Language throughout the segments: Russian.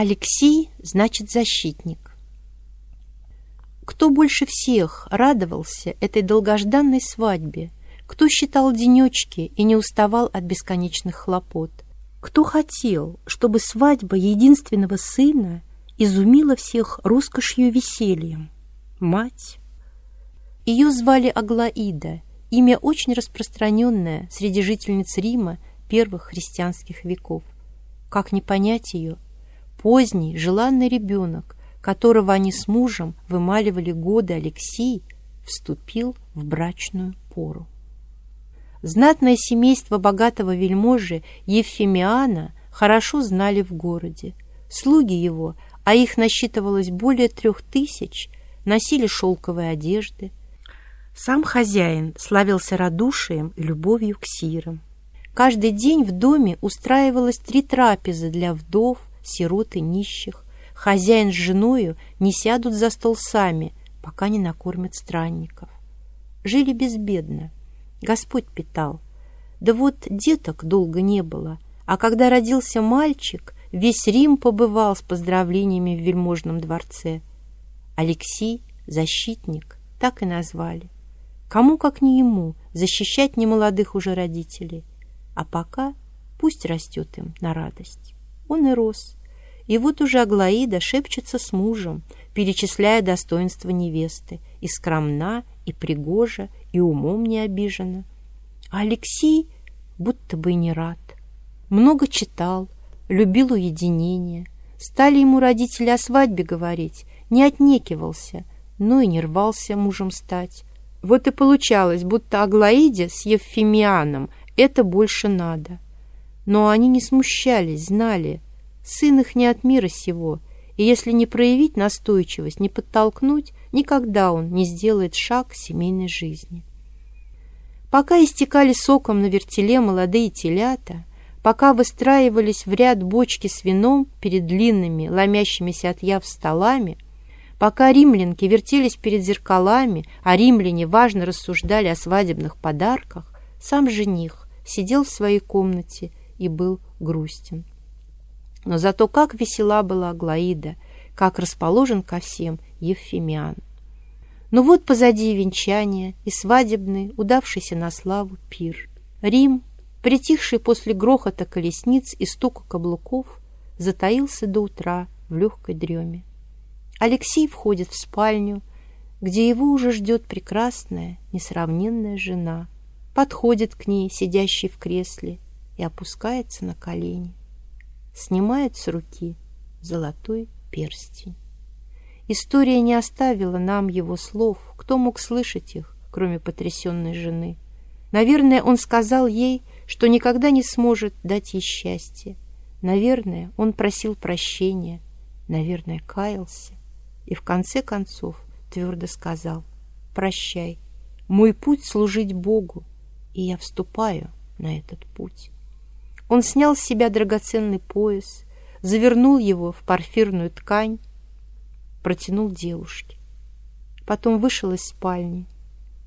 Алексей значит защитник. Кто больше всех радовался этой долгожданной свадьбе? Кто считал денечки и не уставал от бесконечных хлопот? Кто хотел, чтобы свадьба единственного сына изумила всех роскошью и весельем? Мать. Ее звали Аглаида, имя очень распространенное среди жительниц Рима первых христианских веков. Как не понять ее? Поздний, желанный ребенок, которого они с мужем вымаливали годы Алексей, вступил в брачную пору. Знатное семейство богатого вельможи Евфемиана хорошо знали в городе. Слуги его, а их насчитывалось более трех тысяч, носили шелковые одежды. Сам хозяин славился радушием и любовью к сирам. Каждый день в доме устраивалось три трапезы для вдов, сирот и нищих. Хозяин с женою не сядут за стол сами, пока не накормят странников. Жили безбедно. Господь питал. Да вот деток долго не было, а когда родился мальчик, весь Рим побывал с поздравлениями в вельможном дворце. Алексей, защитник, так и назвали. Кому, как не ему, защищать немолодых уже родителей. А пока пусть растет им на радость. Он и рос. И вот уже Аглаида шепчется с мужем, перечисляя достоинства невесты, и скромна, и пригожа, и умом не обижена. А Алексей будто бы и не рад. Много читал, любил уединение. Стали ему родители о свадьбе говорить, не отнекивался, но и не рвался мужем стать. Вот и получалось, будто Аглаиде с Евфемианом это больше надо. Но они не смущались, знали, Сын их не от мира сего, и если не проявить настойчивость, не подтолкнуть, никогда он не сделает шаг семейной жизни. Пока истекали соком на вертеле молодые телята, пока выстраивались в ряд бочки с вином перед длинными, ломящимися от яв столами, пока римлянки вертелись перед зеркалами, а римляне важно рассуждали о свадебных подарках, сам жених сидел в своей комнате и был грустен. Но зато как весела была Аглаида, как расположен ко всем Евфемиан. Но вот позади венчания и свадебный, удавшийся на славу пир. Рим, притихший после грохота колесниц и стука каблуков, затаился до утра в легкой дреме. Алексей входит в спальню, где его уже ждет прекрасная, несравненная жена, подходит к ней, сидящей в кресле, и опускается на колени снимает с руки золотой перстень. История не оставила нам его слов. Кто мог слышать их, кроме потрясенной жены? Наверное, он сказал ей, что никогда не сможет дать ей счастье. Наверное, он просил прощения. Наверное, каялся. И в конце концов твердо сказал «Прощай, мой путь служить Богу, и я вступаю на этот путь». Он снял с себя драгоценный пояс, завернул его в парфирную ткань, протянул девушке. Потом вышел из спальни,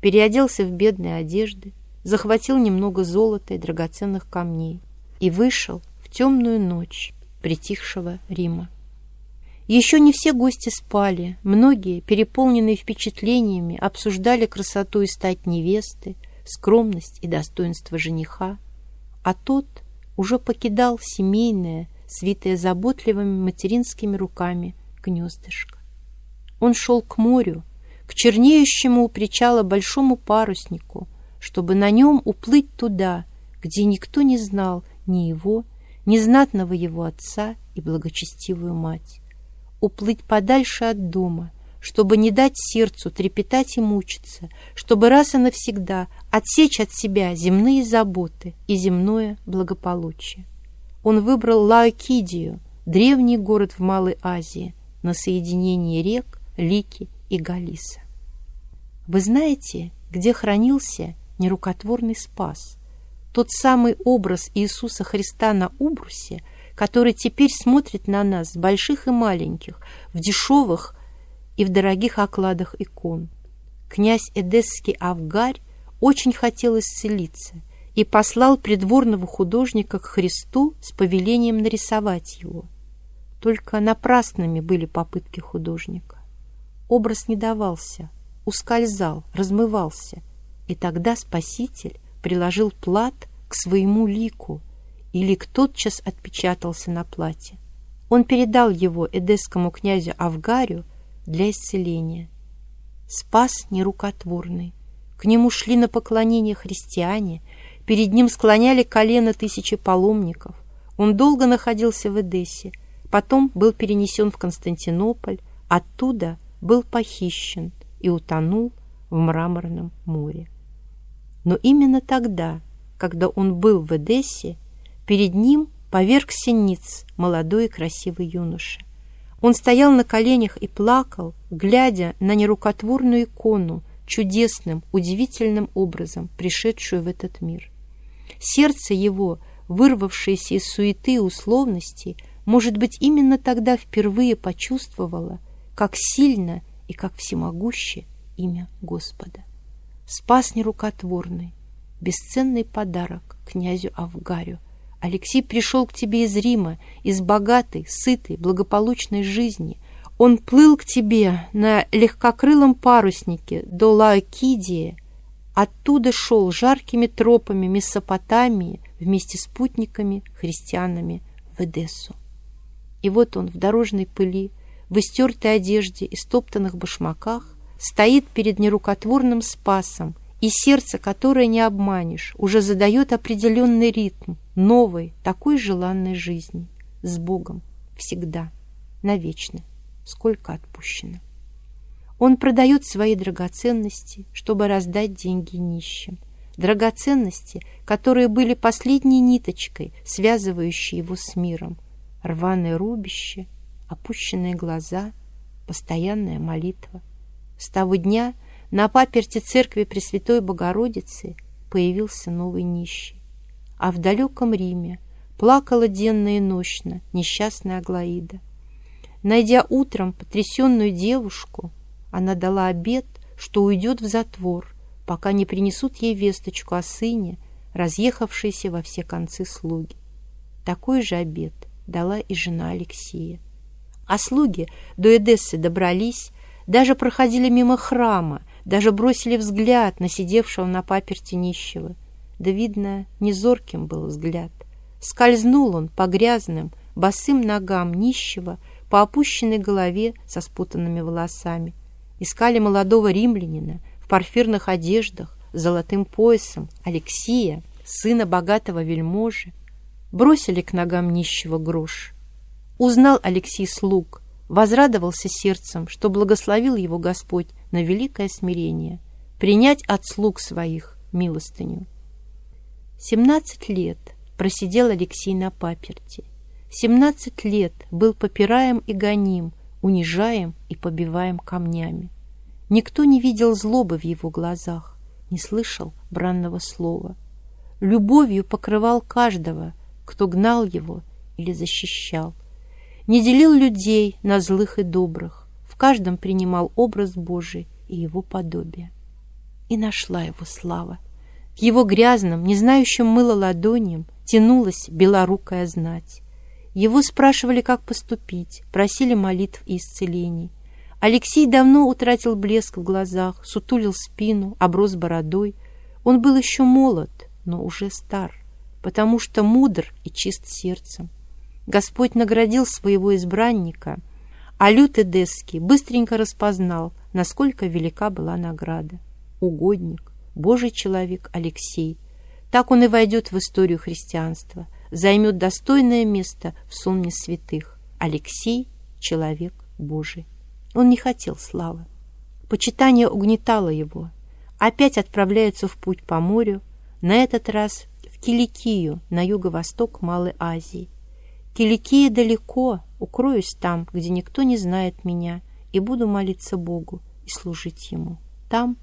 переоделся в бедные одежды, захватил немного золота и драгоценных камней и вышел в темную ночь притихшего Рима. Еще не все гости спали, многие, переполненные впечатлениями, обсуждали красоту и стать невесты, скромность и достоинство жениха, а тот — уже покидал семейное, свитое заботливыми материнскими руками гнездышко. Он шел к морю, к чернеющему у причала большому паруснику, чтобы на нем уплыть туда, где никто не знал ни его, ни знатного его отца и благочестивую мать. Уплыть подальше от дома, чтобы не дать сердцу трепетать и мучиться, чтобы раз и навсегда отсечь от себя земные заботы и земное благополучие. Он выбрал Лаокидию, древний город в Малой Азии, на соединении рек Лики и Галиса. Вы знаете, где хранился нерукотворный спас? Тот самый образ Иисуса Христа на Убрусе, который теперь смотрит на нас больших и маленьких, в дешевых и в дорогих окладах икон. Князь Эдесский Авгарь очень хотел исцелиться и послал придворного художника к Христу с повелением нарисовать его. Только напрасными были попытки художника. Образ не давался, ускользал, размывался. И тогда Спаситель приложил плат к своему лику, и лик тотчас отпечатался на плате. Он передал его эдесскому князю Авгарю для исцеления. Спас нерукотворный. К нему шли на поклонение христиане, перед ним склоняли колено тысячи паломников. Он долго находился в Эдессе, потом был перенесен в Константинополь, оттуда был похищен и утонул в мраморном море. Но именно тогда, когда он был в Эдессе, перед ним повергся ниц молодой и красивый юноша. Он стоял на коленях и плакал, глядя на нерукотворную икону, чудесным, удивительным образом пришедшую в этот мир. Сердце его, вырвавшееся из суеты и условностей, может быть, именно тогда впервые почувствовало, как сильно и как всемогуще имя Господа. Спас нерукотворный, бесценный подарок князю Авгарю, Алексей пришел к тебе из Рима, из богатой, сытой, благополучной жизни. Он плыл к тебе на легкокрылом паруснике до Лаокидии, оттуда шел жаркими тропами Месопотамии вместе с путниками, христианами в Эдессу. И вот он в дорожной пыли, в истертой одежде и стоптанных башмаках стоит перед нерукотворным спасом, и сердце, которое не обманешь, уже задает определенный ритм новой, такой желанной жизни с Богом всегда, навечно, сколько отпущено. Он продает свои драгоценности, чтобы раздать деньги нищим. Драгоценности, которые были последней ниточкой, связывающей его с миром. Рваное рубище, опущенные глаза, постоянная молитва. С того дня – на паперте церкви Пресвятой Богородицы появился новый нищий. А в далеком Риме плакала денно и нощно несчастная Аглаида. Найдя утром потрясенную девушку, она дала обет, что уйдет в затвор, пока не принесут ей весточку о сыне, разъехавшейся во все концы слуги. Такой же обет дала и жена Алексея. А слуги до Эдессы добрались, даже проходили мимо храма, даже бросили взгляд на сидевшего на паперти нищего. Да, видно, незорким был взгляд. Скользнул он по грязным, босым ногам нищего, по опущенной голове со спутанными волосами. Искали молодого римлянина в парфирных одеждах, с золотым поясом, Алексия, сына богатого вельможи. Бросили к ногам нищего грош. Узнал Алексей слуг, возрадовался сердцем, что благословил его Господь на великое смирение, принять от слуг своих милостыню. Семнадцать лет просидел Алексей на паперти. Семнадцать лет был попираем и гоним, унижаем и побиваем камнями. Никто не видел злобы в его глазах, не слышал бранного слова. Любовью покрывал каждого, кто гнал его или защищал. Не делил людей на злых и добрых, каждом принимал образ Божий и его подобие. И нашла его слава. К его грязным, не знающим мыла ладоням тянулась белорукая знать. Его спрашивали, как поступить, просили молитв и исцелений. Алексей давно утратил блеск в глазах, сутулил спину, оброс бородой. Он был еще молод, но уже стар, потому что мудр и чист сердцем. Господь наградил своего избранника — а Лют Эдесский быстренько распознал, насколько велика была награда. Угодник, Божий человек Алексей. Так он и войдет в историю христианства, займет достойное место в сонме святых. Алексей — человек Божий. Он не хотел славы. Почитание угнетало его. Опять отправляется в путь по морю, на этот раз в Киликию, на юго-восток Малой Азии. Киликия далеко, укроюсь там, где никто не знает меня, и буду молиться Богу и служить Ему. Там,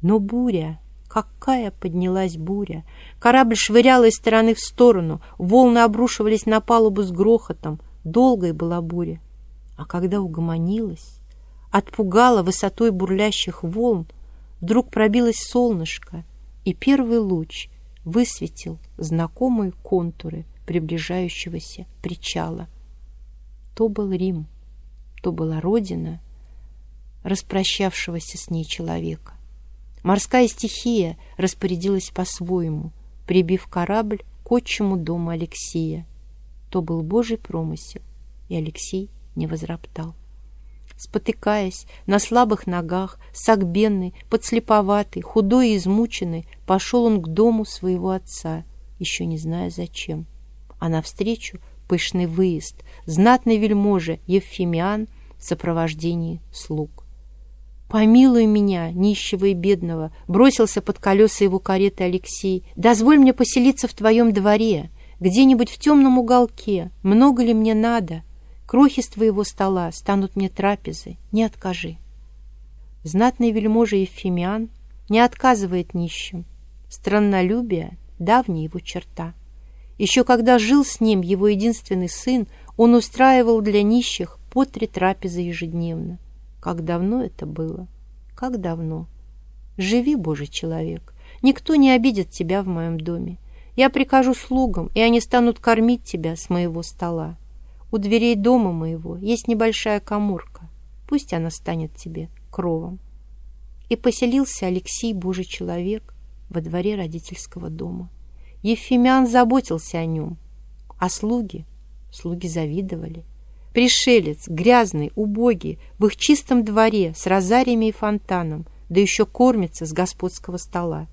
но буря, какая поднялась буря! Корабль швыряла из стороны в сторону, волны обрушивались на палубу с грохотом. Долгой была буря. А когда угомонилась, отпугала высотой бурлящих волн, вдруг пробилось солнышко, и первый луч высветил знакомые контуры приближающегося причала. То был Рим, то была родина распрощавшегося с ней человека. Морская стихия распорядилась по-своему, прибив корабль к отчему дому Алексея. То был Божий промысел, и Алексей не возроптал. Спотыкаясь, на слабых ногах, согбенный, подслеповатый, худой и измученный, пошел он к дому своего отца, еще не зная зачем. А навстречу пышный выезд, знатный вельможа Евфимиан в сопровождении слуг. «Помилуй меня, нищего и бедного!» Бросился под колеса его кареты Алексей. «Дозволь мне поселиться в твоем дворе, где-нибудь в темном уголке. Много ли мне надо? Крохи с твоего стола станут мне трапезой. Не откажи». Знатный вельможа Евфимиан не отказывает нищим. Страннолюбие — давняя его черта. Еще когда жил с ним его единственный сын, он устраивал для нищих по три трапезы ежедневно. Как давно это было? Как давно? Живи, Божий человек. Никто не обидит тебя в моем доме. Я прикажу слугам, и они станут кормить тебя с моего стола. У дверей дома моего есть небольшая коморка. Пусть она станет тебе кровом. И поселился Алексей, Божий человек, во дворе родительского дома. Ефимян заботился о нем, а слуги, слуги завидовали. Пришелец, грязный, убогий, в их чистом дворе с розариями и фонтаном, да еще кормится с господского стола.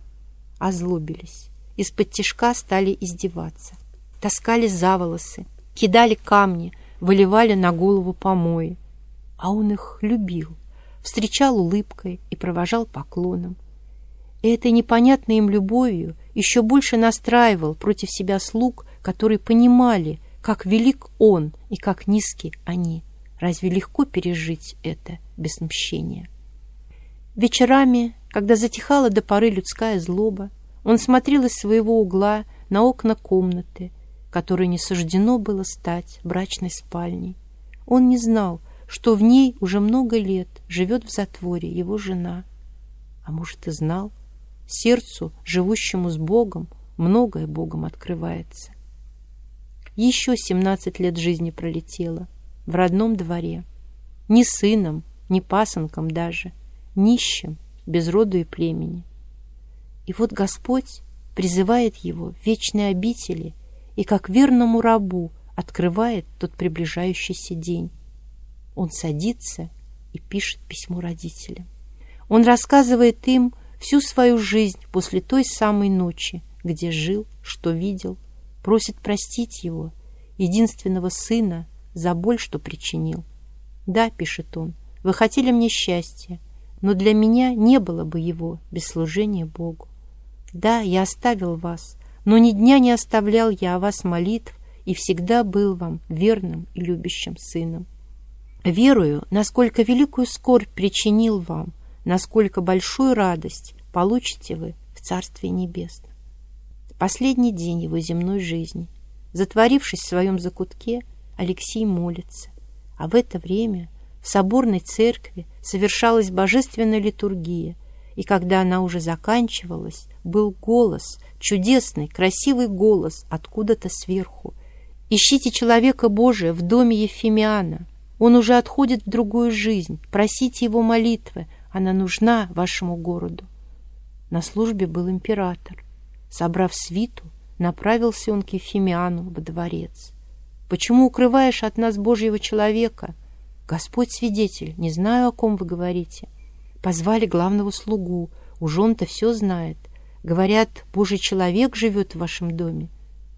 Озлобились. Из-под тишка стали издеваться. Таскали за волосы, кидали камни, выливали на голову помои. А он их любил, встречал улыбкой и провожал поклоном. И этой непонятной им любовью еще больше настраивал против себя слуг, которые понимали, как велик он и как низки они. Разве легко пережить это без мщения? Вечерами, когда затихала до поры людская злоба, он смотрел из своего угла на окна комнаты, которой не суждено было стать брачной спальней. Он не знал, что в ней уже много лет живет в затворе его жена. А может, и знал, сердцу, живущему с Богом, многое Богом открывается. Еще семнадцать лет жизни пролетело в родном дворе. Ни сыном, ни пасынком даже, нищим, без роду и племени. И вот Господь призывает его в вечной обители и как верному рабу открывает тот приближающийся день. Он садится и пишет письмо родителям. Он рассказывает им всю свою жизнь после той самой ночи, где жил, что видел, просит простить его, единственного сына, за боль, что причинил. «Да», — пишет он, — «вы хотели мне счастья, но для меня не было бы его без служения Богу. Да, я оставил вас, но ни дня не оставлял я о вас молитв и всегда был вам верным и любящим сыном. Верую, насколько великую скорбь причинил вам, насколько большую радость получите вы в Царстве Небесном последний день его земной жизни. Затворившись в своем закутке, Алексей молится. А в это время в соборной церкви совершалась божественная литургия, и когда она уже заканчивалась, был голос, чудесный, красивый голос откуда-то сверху. «Ищите человека Божия в доме Ефимиана. Он уже отходит в другую жизнь. Просите его молитвы. Она нужна вашему городу». На службе был император. Собрав свиту, направился он к Ефимиану во дворец. «Почему укрываешь от нас Божьего человека?» «Господь свидетель, не знаю, о ком вы говорите». Позвали главного слугу, уж он-то все знает. Говорят, Божий человек живет в вашем доме.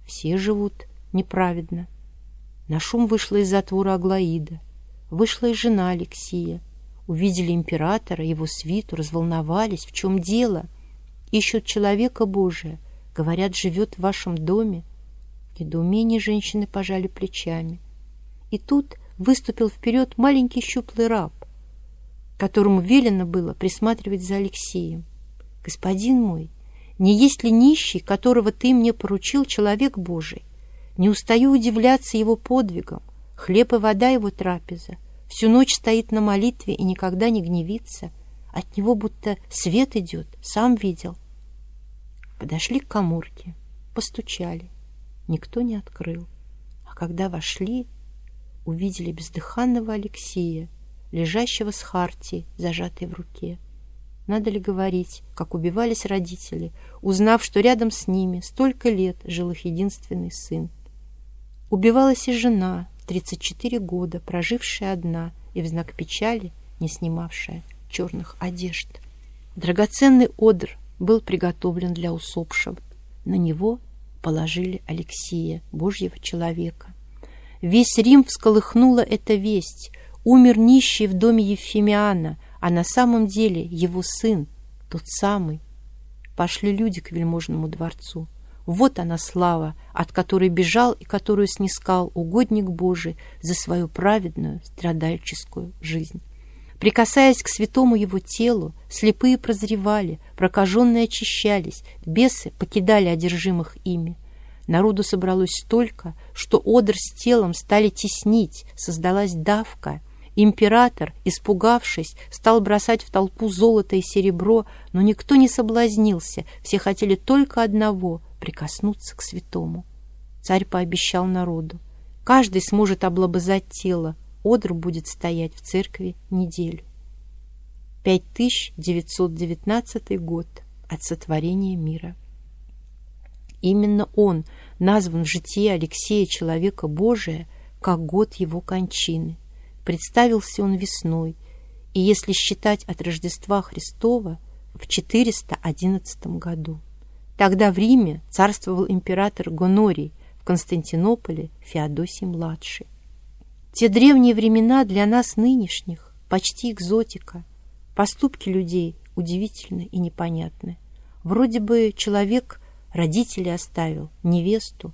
Все живут неправедно. На шум вышла из затвора Аглаида. Вышла и жена Алексия. Увидели императора, его свиту, разволновались. В чем дело? Ищут человека Божия. Говорят, живет в вашем доме. В женщины пожали плечами. И тут выступил вперед маленький щуплый раб, которому велено было присматривать за Алексеем. «Господин мой, не есть ли нищий, которого ты мне поручил, человек Божий? Не устаю удивляться его подвигам. Хлеб и вода его трапеза. Всю ночь стоит на молитве и никогда не гневится. От него будто свет идет, сам видел. Подошли к коморке, постучали. Никто не открыл. А когда вошли, увидели бездыханного Алексея, лежащего с Харти, зажатой в руке. Надо ли говорить, как убивались родители, узнав, что рядом с ними столько лет жил их единственный сын. Убивалась и жена, 34 года, прожившая одна и в знак печали не снимавшая черных одежд. Драгоценный одр был приготовлен для усопшего. На него положили Алексея, Божьего человека. Весь Рим всколыхнула эта весть. Умер нищий в доме Ефимиана, а на самом деле его сын, тот самый. Пошли люди к вельможному дворцу. Вот она слава, от которой бежал и которую снискал угодник Божий за свою праведную страдальческую жизнь. Прикасаясь к святому его телу, слепые прозревали, прокаженные очищались, бесы покидали одержимых ими. Народу собралось столько, что одр с телом стали теснить, создалась давка. Император, испугавшись, стал бросать в толпу золото и серебро, но никто не соблазнился, все хотели только одного — прикоснуться к святому. Царь пообещал народу. Каждый сможет облобызать тело, одр будет стоять в церкви неделю. 5919 год от сотворения мира. Именно он назван в житии Алексея Человека Божия как год его кончины. Представился он весной, и если считать от Рождества Христова, в 411 году. Тогда в Риме царствовал император Гонорий, в Константинополе Феодосий-младший. Те древние времена для нас нынешних почти экзотика. Поступки людей удивительны и непонятны. Вроде бы человек родителей оставил, невесту.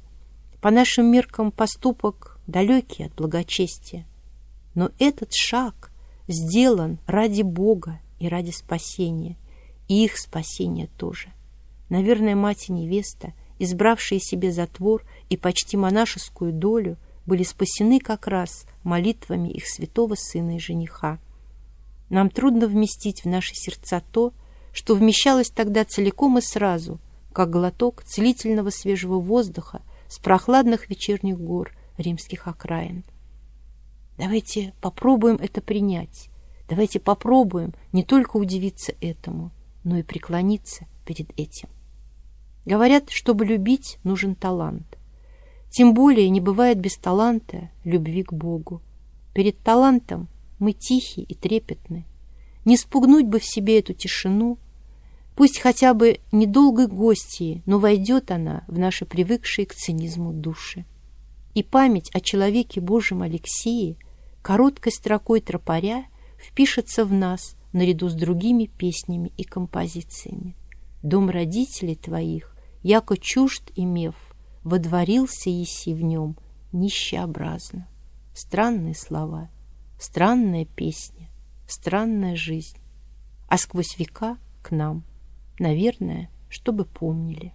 По нашим меркам поступок далекий от благочестия. Но этот шаг сделан ради Бога и ради спасения, и их спасения тоже. Наверное, мать и невеста, избравшие себе затвор и почти монашескую долю, были спасены как раз молитвами их святого сына и жениха. Нам трудно вместить в наши сердца то, что вмещалось тогда целиком и сразу, как глоток целительного свежего воздуха с прохладных вечерних гор римских окраин. Давайте попробуем это принять. Давайте попробуем не только удивиться этому, но и преклониться перед этим. Говорят, чтобы любить, нужен талант. Тем более не бывает без таланта любви к Богу. Перед талантом мы тихи и трепетны. Не спугнуть бы в себе эту тишину. Пусть хотя бы недолгой гостьей, но войдет она в наши привыкшие к цинизму души. И память о человеке Божьем Алексее короткой строкой тропаря впишется в нас наряду с другими песнями и композициями. Дом родителей твоих, яко чужд имев, водворился еси в нем нищеобразно. Странные слова, странная песня, странная жизнь. А сквозь века к нам, наверное, чтобы помнили.